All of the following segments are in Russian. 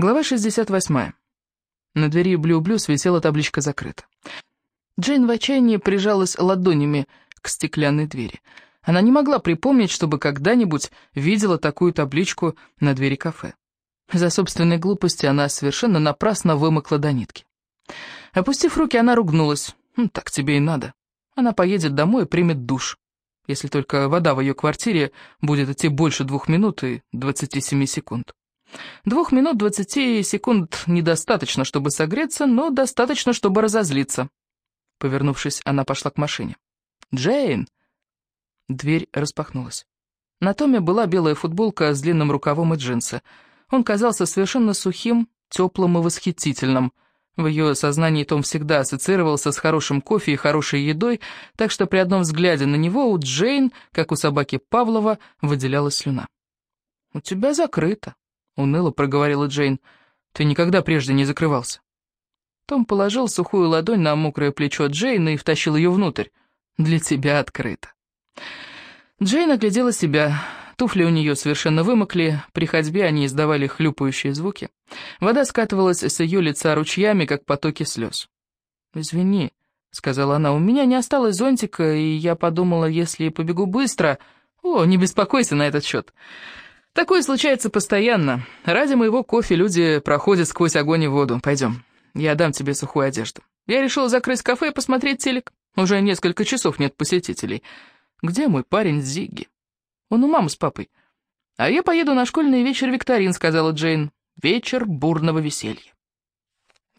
Глава 68. На двери Blue Blues висела табличка «Закрыто». Джейн в отчаянии прижалась ладонями к стеклянной двери. Она не могла припомнить, чтобы когда-нибудь видела такую табличку на двери кафе. За собственной глупостью она совершенно напрасно вымокла до нитки. Опустив руки, она ругнулась. «Ну, «Так тебе и надо». Она поедет домой и примет душ. Если только вода в ее квартире будет идти больше двух минут и двадцати семи секунд. Двух минут двадцати секунд недостаточно, чтобы согреться, но достаточно, чтобы разозлиться. Повернувшись, она пошла к машине. «Джейн!» Дверь распахнулась. На Томе была белая футболка с длинным рукавом и джинсы. Он казался совершенно сухим, теплым и восхитительным. В ее сознании Том всегда ассоциировался с хорошим кофе и хорошей едой, так что при одном взгляде на него у Джейн, как у собаки Павлова, выделялась слюна. «У тебя закрыто», уныло проговорила Джейн. «Ты никогда прежде не закрывался». Том положил сухую ладонь на мокрое плечо Джейн и втащил ее внутрь. «Для тебя открыто». Джейн оглядела себя. Туфли у нее совершенно вымокли, при ходьбе они издавали хлюпающие звуки. Вода скатывалась с ее лица ручьями, как потоки слез. «Извини», — сказала она, — «у меня не осталось зонтика, и я подумала, если побегу быстро...» «О, не беспокойся на этот счет. Такое случается постоянно. Ради моего кофе люди проходят сквозь огонь и воду. Пойдем, я дам тебе сухую одежду. Я решила закрыть кафе и посмотреть телек. Уже несколько часов нет посетителей. Где мой парень Зигги? Он у мамы с папой. А я поеду на школьный вечер викторин, сказала Джейн. Вечер бурного веселья.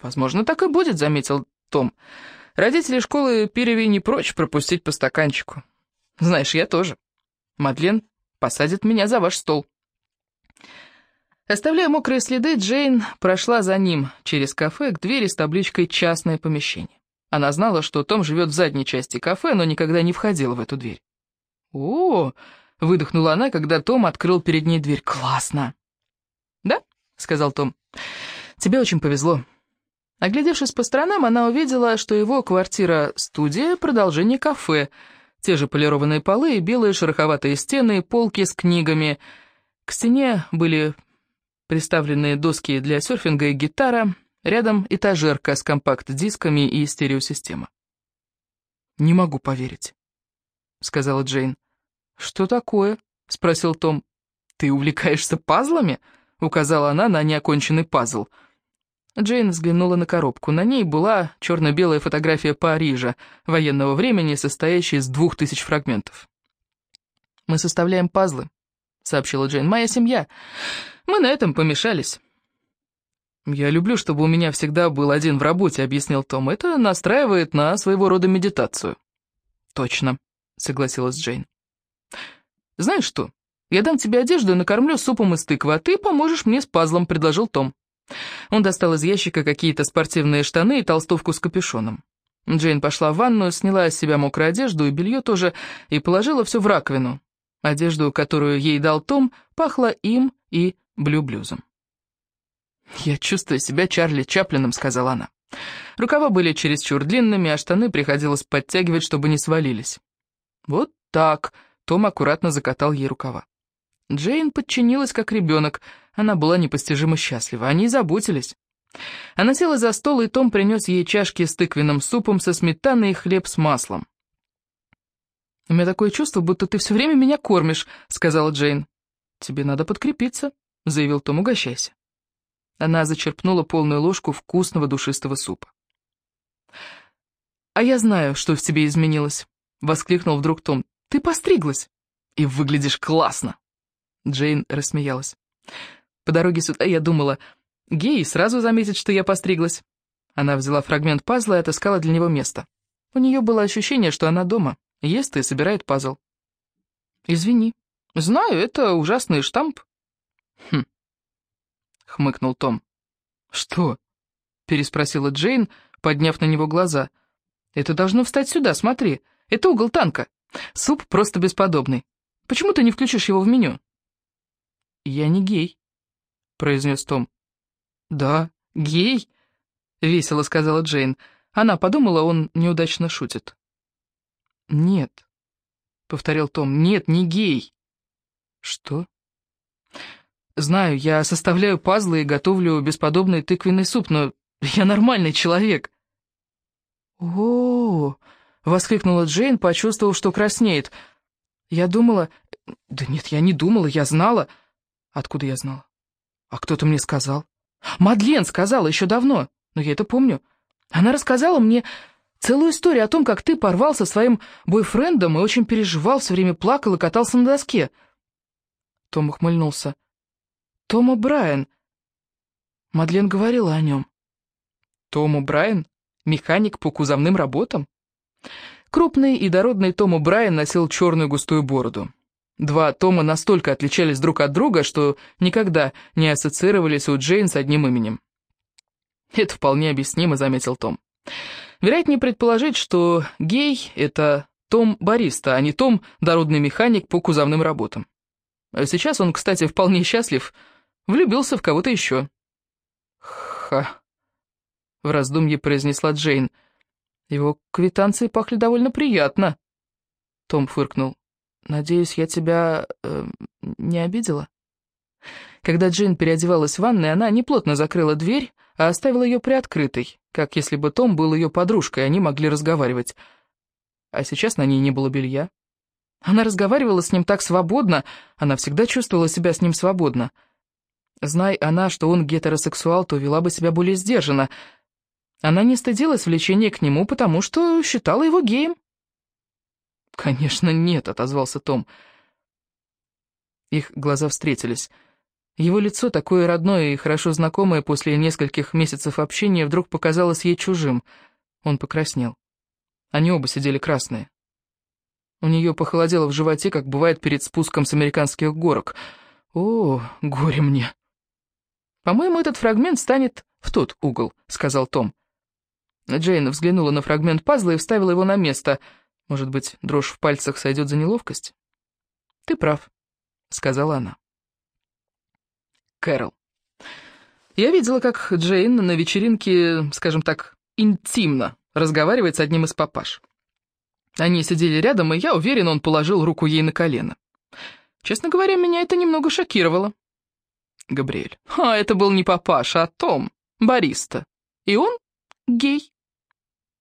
Возможно, так и будет, заметил Том. Родители школы Пиреви не прочь пропустить по стаканчику. Знаешь, я тоже. Мадлен посадит меня за ваш стол. Оставляя мокрые следы, Джейн прошла за ним через кафе к двери с табличкой «Частное помещение». Она знала, что Том живет в задней части кафе, но никогда не входила в эту дверь. «О!» — выдохнула она, когда Том открыл перед ней дверь. «Классно!» «Да?» — сказал Том. «Тебе очень повезло». Оглядевшись по сторонам, она увидела, что его квартира-студия — продолжение кафе. Те же полированные полы и белые шероховатые стены, полки с книгами. К стене были приставленные доски для серфинга и гитара, рядом этажерка с компакт-дисками и стереосистема. «Не могу поверить», — сказала Джейн. «Что такое?» — спросил Том. «Ты увлекаешься пазлами?» — указала она на неоконченный пазл. Джейн взглянула на коробку. На ней была черно-белая фотография Парижа, военного времени, состоящая из двух тысяч фрагментов. «Мы составляем пазлы», — сообщила Джейн. «Моя семья. Мы на этом помешались». «Я люблю, чтобы у меня всегда был один в работе», — объяснил Том. «Это настраивает на своего рода медитацию». «Точно», — согласилась Джейн. «Знаешь что, я дам тебе одежду и накормлю супом из тыквы, а ты поможешь мне с пазлом», — предложил Том. Он достал из ящика какие-то спортивные штаны и толстовку с капюшоном. Джейн пошла в ванную, сняла с себя мокрую одежду и белье тоже, и положила все в раковину. Одежду, которую ей дал Том, пахла им и блю-блюзом. «Я чувствую себя Чарли Чаплином», — сказала она. Рукава были чересчур длинными, а штаны приходилось подтягивать, чтобы не свалились. «Вот так», — Том аккуратно закатал ей рукава. Джейн подчинилась как ребенок, она была непостижимо счастлива, они заботились. Она села за стол, и Том принес ей чашки с тыквенным супом со сметаной и хлеб с маслом. «У меня такое чувство, будто ты все время меня кормишь», — сказала Джейн. «Тебе надо подкрепиться», — заявил Том, — «угощайся». Она зачерпнула полную ложку вкусного душистого супа. «А я знаю, что в тебе изменилось», — воскликнул вдруг Том. «Ты постриглась, и выглядишь классно». Джейн рассмеялась. По дороге сюда я думала, гей сразу заметит, что я постриглась. Она взяла фрагмент пазла и отыскала для него место. У нее было ощущение, что она дома, ест и собирает пазл. «Извини. Знаю, это ужасный штамп». «Хм», — хмыкнул Том. «Что?» — переспросила Джейн, подняв на него глаза. «Это должно встать сюда, смотри. Это угол танка. Суп просто бесподобный. Почему ты не включишь его в меню?» «Я не гей», — произнес Том. «Да, гей?» — весело сказала Джейн. Она подумала, он неудачно шутит. — повторил Том. «Нет, не гей». «Что?» Знаю, я составляю пазлы и готовлю бесподобный тыквенный суп, но я нормальный человек». «О-о-о!» — воскликнула Джейн, почувствовав, что краснеет. «Я думала...» «Да нет, я не думала, я знала...» «Откуда я знала?» «А кто-то мне сказал». «Мадлен сказала еще давно, но я это помню. Она рассказала мне целую историю о том, как ты порвал со своим бойфрендом и очень переживал, все время плакал и катался на доске». Том ухмыльнулся. «Том О'Брайен». Мадлен говорила о нем. «Том О'Брайен? Механик по кузовным работам?» Крупный и дородный Том О'Брайен носил черную густую бороду. Два Тома настолько отличались друг от друга, что никогда не ассоциировались у Джейн с одним именем. «Это вполне объяснимо», — заметил Том. «Вероятнее предположить, что гей — это Том Бариста, а не Том — дородный механик по кузовным работам. Сейчас он, кстати, вполне счастлив, влюбился в кого-то еще». «Ха», — в раздумье произнесла Джейн. «Его квитанции пахли довольно приятно». Том фыркнул. «Надеюсь, я тебя... Э, не обидела?» Когда Джин переодевалась в ванной, она неплотно закрыла дверь, а оставила ее приоткрытой, как если бы Том был ее подружкой, и они могли разговаривать. А сейчас на ней не было белья. Она разговаривала с ним так свободно, она всегда чувствовала себя с ним свободно. Знай она, что он гетеросексуал, то вела бы себя более сдержанно. Она не стыдилась влечения к нему, потому что считала его геем. «Конечно, нет», — отозвался Том. Их глаза встретились. Его лицо, такое родное и хорошо знакомое после нескольких месяцев общения, вдруг показалось ей чужим. Он покраснел. Они оба сидели красные. У нее похолодело в животе, как бывает перед спуском с американских горок. «О, горе мне!» «По-моему, этот фрагмент станет в тот угол», — сказал Том. Джейн взглянула на фрагмент пазла и вставила его на место — может быть, дрожь в пальцах сойдет за неловкость? Ты прав, сказала она. Кэрол. Я видела, как Джейн на вечеринке, скажем так, интимно разговаривает с одним из папаш. Они сидели рядом, и я уверен, он положил руку ей на колено. Честно говоря, меня это немного шокировало. Габриэль. А это был не папаша, а Том, бариста. И он гей.